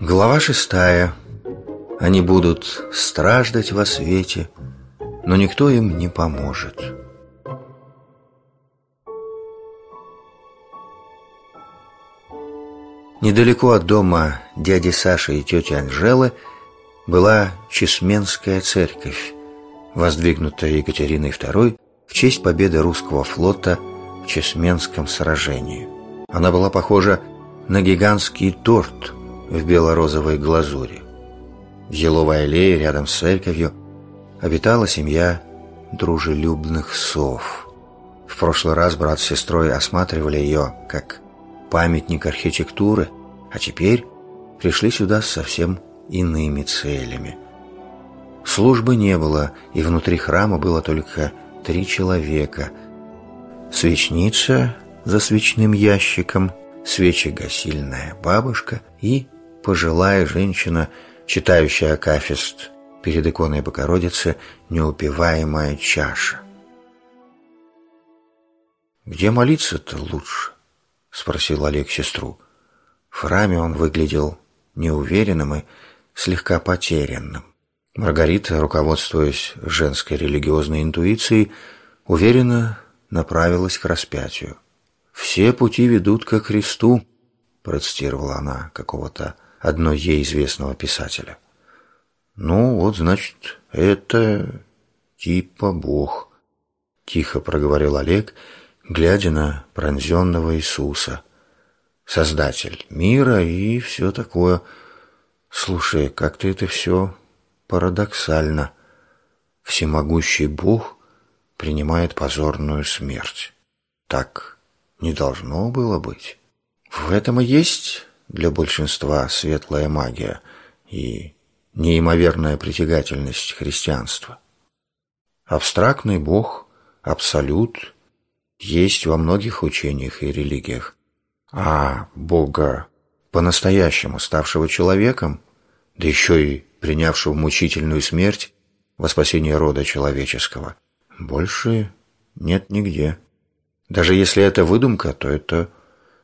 Глава шестая. Они будут страждать во свете, но никто им не поможет. Недалеко от дома дяди Саши и тети Анжелы была Чесменская церковь, воздвигнутая Екатериной II в честь победы русского флота в Чесменском сражении. Она была похожа на гигантский торт в бело-розовой глазури. В еловой аллее рядом с церковью обитала семья дружелюбных сов. В прошлый раз брат с сестрой осматривали ее как памятник архитектуры, а теперь пришли сюда с совсем иными целями. Службы не было, и внутри храма было только три человека. Свечница за свечным ящиком, свечегасильная бабушка и пожилая женщина, читающая акафист перед иконой Богородицы «Неупиваемая чаша». «Где молиться-то лучше?» — спросил Олег сестру. В храме он выглядел неуверенным и слегка потерянным. Маргарита, руководствуясь женской религиозной интуицией, уверенно направилась к распятию. «Все пути ведут ко кресту», — процитировала она какого-то одной ей известного писателя. «Ну, вот, значит, это типа Бог», — тихо проговорил Олег, — глядя на пронзенного Иисуса. Создатель мира и все такое. Слушай, как-то это все парадоксально. Всемогущий Бог принимает позорную смерть. Так не должно было быть. В этом и есть для большинства светлая магия и неимоверная притягательность христианства. Абстрактный Бог, абсолют – есть во многих учениях и религиях. А Бога, по-настоящему ставшего человеком, да еще и принявшего мучительную смерть во спасение рода человеческого, больше нет нигде. Даже если это выдумка, то это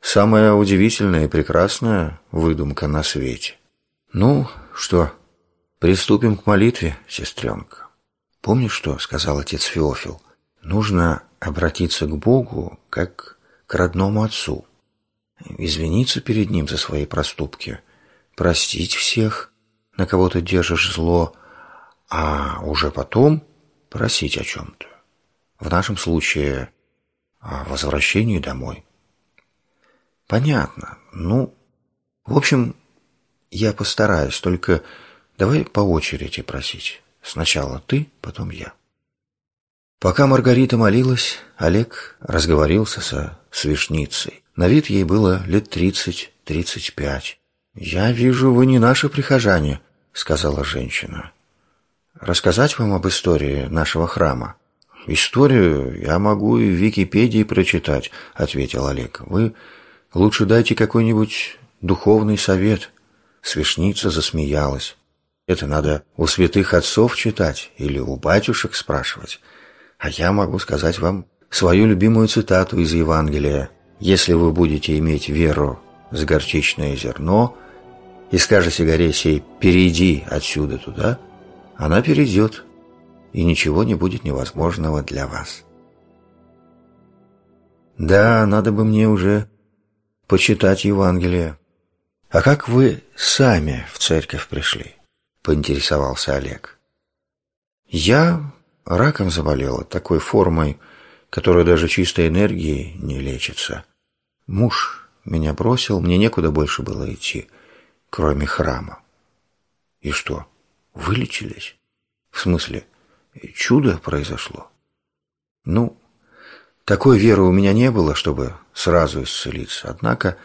самая удивительная и прекрасная выдумка на свете. Ну, что, приступим к молитве, сестренка. Помнишь, что сказал отец Феофил? Нужно обратиться к Богу как к родному отцу, извиниться перед Ним за свои проступки, простить всех, на кого ты держишь зло, а уже потом просить о чем-то. В нашем случае о возвращении домой. Понятно. Ну, в общем, я постараюсь, только давай по очереди просить. Сначала ты, потом я. Пока Маргарита молилась, Олег разговорился со свешницей. На вид ей было лет тридцать-тридцать пять. «Я вижу, вы не наши прихожане», — сказала женщина. «Рассказать вам об истории нашего храма?» «Историю я могу и в Википедии прочитать», — ответил Олег. «Вы лучше дайте какой-нибудь духовный совет». Свешница засмеялась. «Это надо у святых отцов читать или у батюшек спрашивать». А я могу сказать вам свою любимую цитату из Евангелия. «Если вы будете иметь веру с горчичное зерно и скажете горе сей «перейди отсюда туда», она перейдет, и ничего не будет невозможного для вас». Да, надо бы мне уже почитать Евангелие. А как вы сами в церковь пришли? Поинтересовался Олег. Я Раком заболела, такой формой, которая даже чистой энергией не лечится. Муж меня бросил, мне некуда больше было идти, кроме храма. И что, вылечились? В смысле, чудо произошло? Ну, такой веры у меня не было, чтобы сразу исцелиться. Однако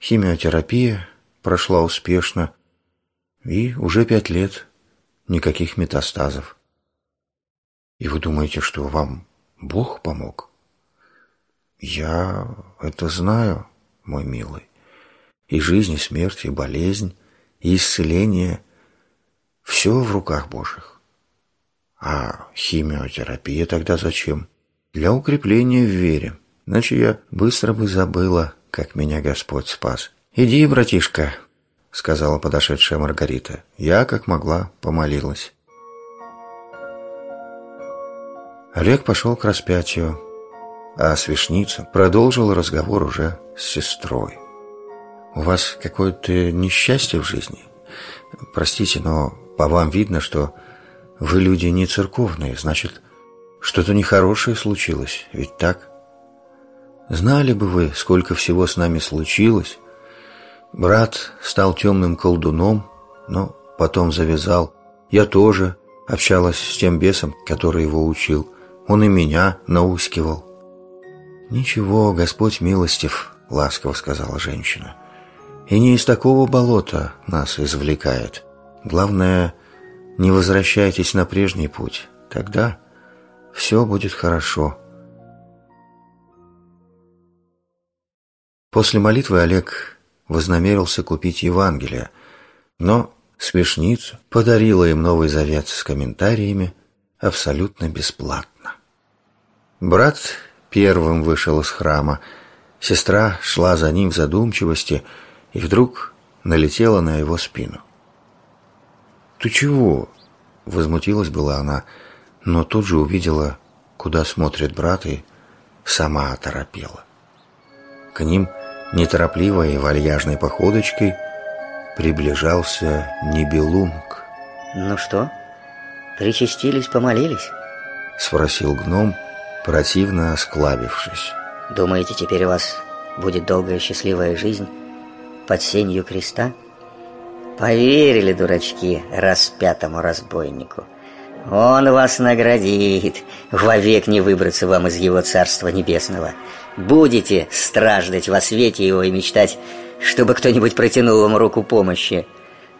химиотерапия прошла успешно, и уже пять лет никаких метастазов. И вы думаете, что вам Бог помог? Я это знаю, мой милый. И жизнь, и смерть, и болезнь, и исцеление – все в руках Божьих. А химиотерапия тогда зачем? Для укрепления в вере. Иначе я быстро бы забыла, как меня Господь спас. Иди, братишка, — сказала подошедшая Маргарита. Я, как могла, помолилась. Олег пошел к распятию, а Свешница продолжил разговор уже с сестрой. «У вас какое-то несчастье в жизни? Простите, но по вам видно, что вы люди не церковные, значит, что-то нехорошее случилось, ведь так? Знали бы вы, сколько всего с нами случилось. Брат стал темным колдуном, но потом завязал. Я тоже общалась с тем бесом, который его учил. Он и меня наускивал. «Ничего, Господь милостив», — ласково сказала женщина. «И не из такого болота нас извлекает. Главное, не возвращайтесь на прежний путь. Тогда все будет хорошо». После молитвы Олег вознамерился купить Евангелие, но смешница подарила им Новый Завет с комментариями абсолютно бесплатно. Брат первым вышел из храма. Сестра шла за ним в задумчивости и вдруг налетела на его спину. «Ты чего?» — возмутилась была она, но тут же увидела, куда смотрит брат, и сама оторопела. К ним неторопливой и вальяжной походочкой приближался Нибелунг. «Ну что, причастились, помолились?» — спросил гном, — противно осклабившись. «Думаете, теперь у вас будет долгая счастливая жизнь под сенью креста?» Поверили, дурачки, распятому разбойнику. Он вас наградит, вовек не выбраться вам из его царства небесного. Будете страждать во свете его и мечтать, чтобы кто-нибудь протянул вам руку помощи.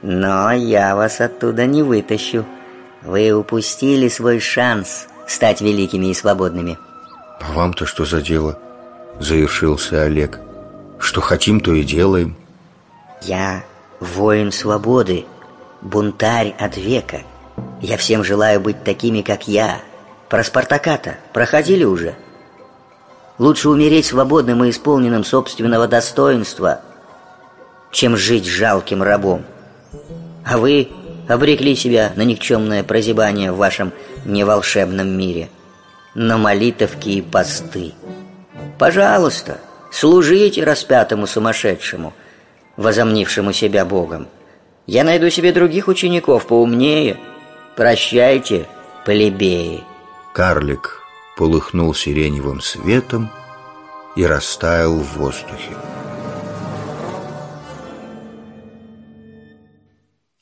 Но я вас оттуда не вытащу. Вы упустили свой шанс стать великими и свободными. А вам-то что за дело? Завершился Олег. Что хотим, то и делаем. Я воин свободы, бунтарь от века. Я всем желаю быть такими, как я. Про Спартака-то проходили уже. Лучше умереть свободным и исполненным собственного достоинства, чем жить жалким рабом. А вы обрекли себя на никчемное прозябание в вашем неволшебном мире, на молитовки и посты. Пожалуйста, служите распятому сумасшедшему, возомнившему себя Богом. Я найду себе других учеников поумнее. Прощайте, плебеи. Карлик полыхнул сиреневым светом и растаял в воздухе.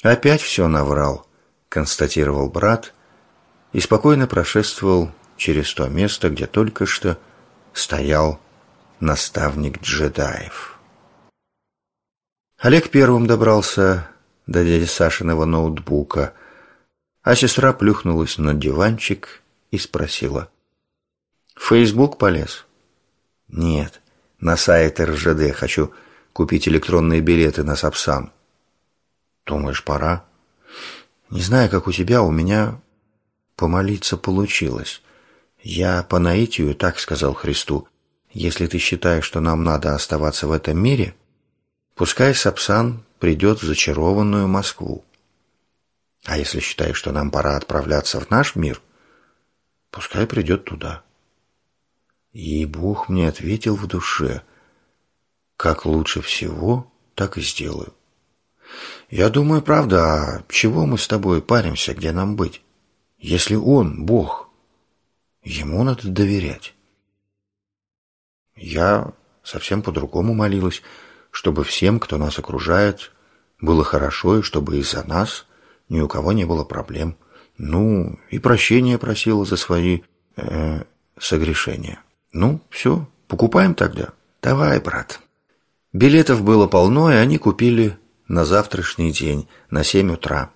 «Опять все наврал», — констатировал брат и спокойно прошествовал через то место, где только что стоял наставник джедаев. Олег первым добрался до дяди Сашиного ноутбука, а сестра плюхнулась на диванчик и спросила. «В Фейсбук полез?» «Нет, на сайт РЖД хочу купить электронные билеты на Сапсан». Думаешь, пора? Не знаю, как у тебя, у меня помолиться получилось. Я по наитию так сказал Христу. Если ты считаешь, что нам надо оставаться в этом мире, пускай Сапсан придет в зачарованную Москву. А если считаешь, что нам пора отправляться в наш мир, пускай придет туда. И Бог мне ответил в душе, как лучше всего, так и сделаю. Я думаю, правда, а чего мы с тобой паримся, где нам быть? Если он Бог, ему надо доверять. Я совсем по-другому молилась, чтобы всем, кто нас окружает, было хорошо, и чтобы из-за нас ни у кого не было проблем. Ну, и прощения просила за свои э, согрешения. Ну, все, покупаем тогда. Давай, брат. Билетов было полно, и они купили на завтрашний день, на семь утра.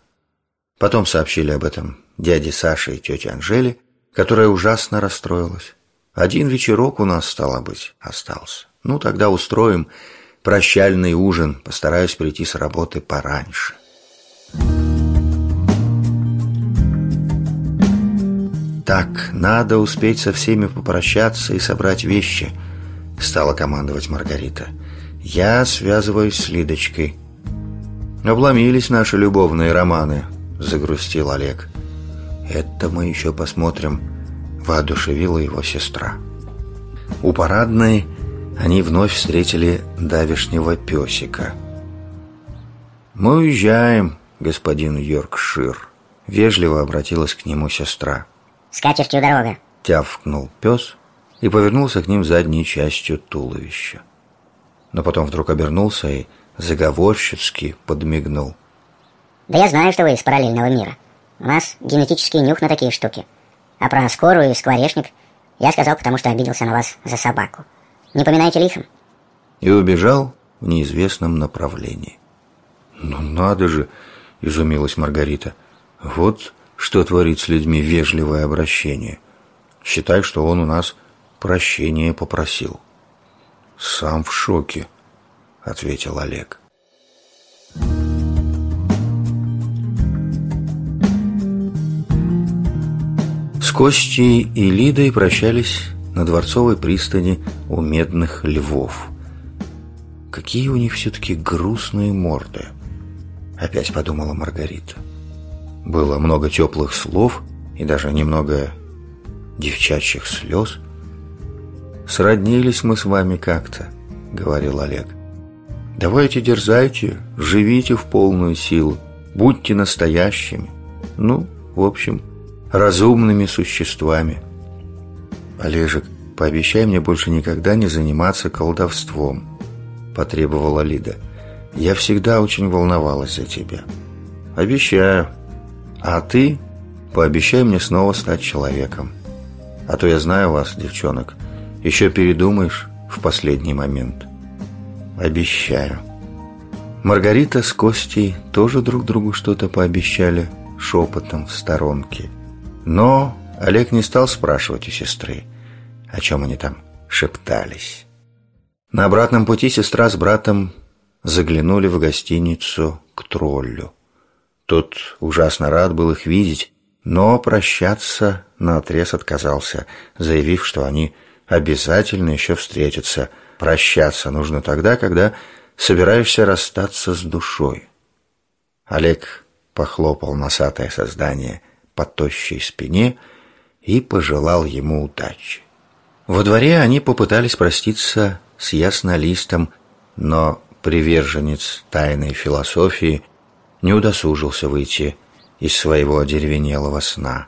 Потом сообщили об этом дяде Саше и тете Анжеле, которая ужасно расстроилась. Один вечерок у нас, стало быть, остался. Ну, тогда устроим прощальный ужин, постараюсь прийти с работы пораньше. «Так, надо успеть со всеми попрощаться и собрать вещи», — стала командовать Маргарита. «Я связываюсь с Лидочкой». «Обломились наши любовные романы», — загрустил Олег. «Это мы еще посмотрим», — воодушевила его сестра. У парадной они вновь встретили давешнего песика. «Мы уезжаем, господин Йоркшир», — вежливо обратилась к нему сестра. «С катертью дорога», — тявкнул пес и повернулся к ним задней частью туловища. Но потом вдруг обернулся и заговорщицки подмигнул. «Да я знаю, что вы из параллельного мира. У нас генетический нюх на такие штуки. А про скорую и скворечник я сказал, потому что обиделся на вас за собаку. Не поминаете лихом?» И убежал в неизвестном направлении. «Ну надо же!» — изумилась Маргарита. «Вот что творит с людьми вежливое обращение. Считай, что он у нас прощения попросил». «Сам в шоке», — ответил Олег. С Костей и Лидой прощались на Дворцовой пристани у Медных Львов. Какие у них все-таки грустные морды, опять подумала Маргарита. Было много теплых слов и даже немного девчачьих слез. «Сроднились мы с вами как-то», — говорил Олег. «Давайте дерзайте, живите в полную силу, будьте настоящими. Ну, в общем, разумными существами. Олежек, пообещай мне больше никогда не заниматься колдовством, потребовала Лида. Я всегда очень волновалась за тебя. Обещаю. А ты пообещай мне снова стать человеком. А то я знаю вас, девчонок. Еще передумаешь в последний момент. Обещаю. Маргарита с Костей тоже друг другу что-то пообещали шепотом в сторонке. Но Олег не стал спрашивать у сестры, о чем они там шептались. На обратном пути сестра с братом заглянули в гостиницу к троллю. Тот ужасно рад был их видеть, но прощаться наотрез отказался, заявив, что они обязательно еще встретятся. Прощаться нужно тогда, когда собираешься расстаться с душой. Олег похлопал носатое создание – по тощей спине и пожелал ему удачи. Во дворе они попытались проститься с яснолистом, но приверженец тайной философии не удосужился выйти из своего одеревенелого сна.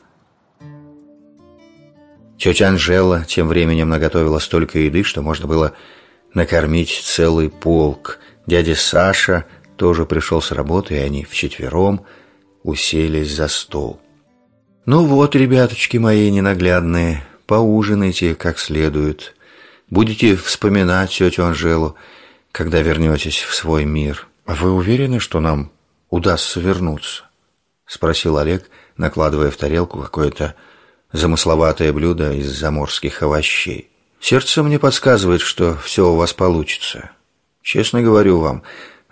Тетя Анжела тем временем наготовила столько еды, что можно было накормить целый полк. Дядя Саша тоже пришел с работы, и они вчетвером уселись за стол. «Ну вот, ребяточки мои ненаглядные, поужинайте как следует. Будете вспоминать тетю Анжелу, когда вернетесь в свой мир. А вы уверены, что нам удастся вернуться?» — спросил Олег, накладывая в тарелку какое-то замысловатое блюдо из заморских овощей. «Сердце мне подсказывает, что все у вас получится. Честно говорю вам,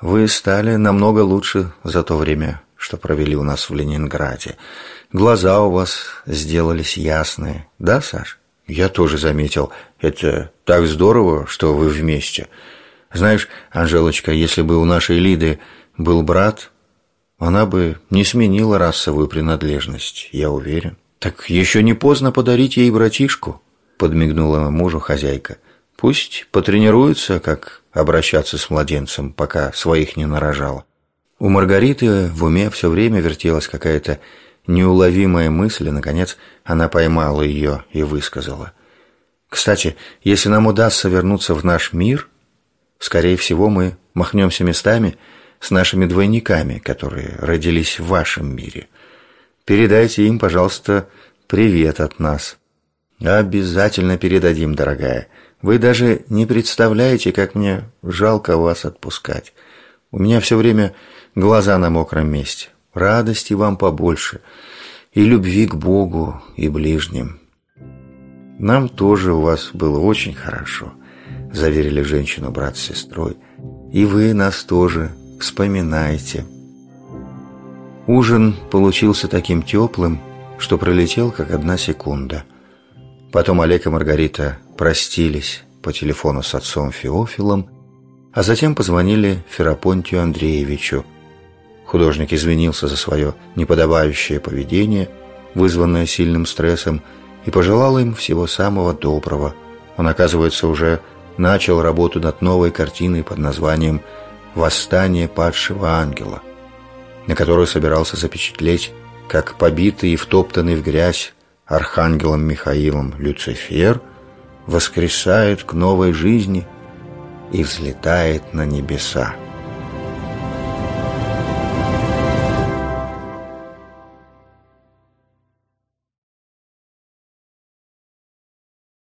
вы стали намного лучше за то время, что провели у нас в Ленинграде. Глаза у вас сделались ясные. Да, Саш? Я тоже заметил. Это так здорово, что вы вместе. Знаешь, Анжелочка, если бы у нашей Лиды был брат, она бы не сменила расовую принадлежность, я уверен. Так еще не поздно подарить ей братишку, подмигнула мужу хозяйка. Пусть потренируется, как обращаться с младенцем, пока своих не нарожала. У Маргариты в уме все время вертелась какая-то неуловимая мысль, и, наконец, она поймала ее и высказала. «Кстати, если нам удастся вернуться в наш мир, скорее всего, мы махнемся местами с нашими двойниками, которые родились в вашем мире. Передайте им, пожалуйста, привет от нас». «Обязательно передадим, дорогая. Вы даже не представляете, как мне жалко вас отпускать. У меня все время глаза на мокром месте радости вам побольше, и любви к Богу и ближним. Нам тоже у вас было очень хорошо, заверили женщину брат с сестрой, и вы нас тоже вспоминайте. Ужин получился таким теплым, что пролетел как одна секунда. Потом Олег и Маргарита простились по телефону с отцом Феофилом, а затем позвонили Ферапонтию Андреевичу, Художник извинился за свое неподобающее поведение, вызванное сильным стрессом, и пожелал им всего самого доброго. Он, оказывается, уже начал работу над новой картиной под названием «Восстание падшего ангела», на которую собирался запечатлеть, как побитый и втоптанный в грязь архангелом Михаилом Люцифер воскресает к новой жизни и взлетает на небеса.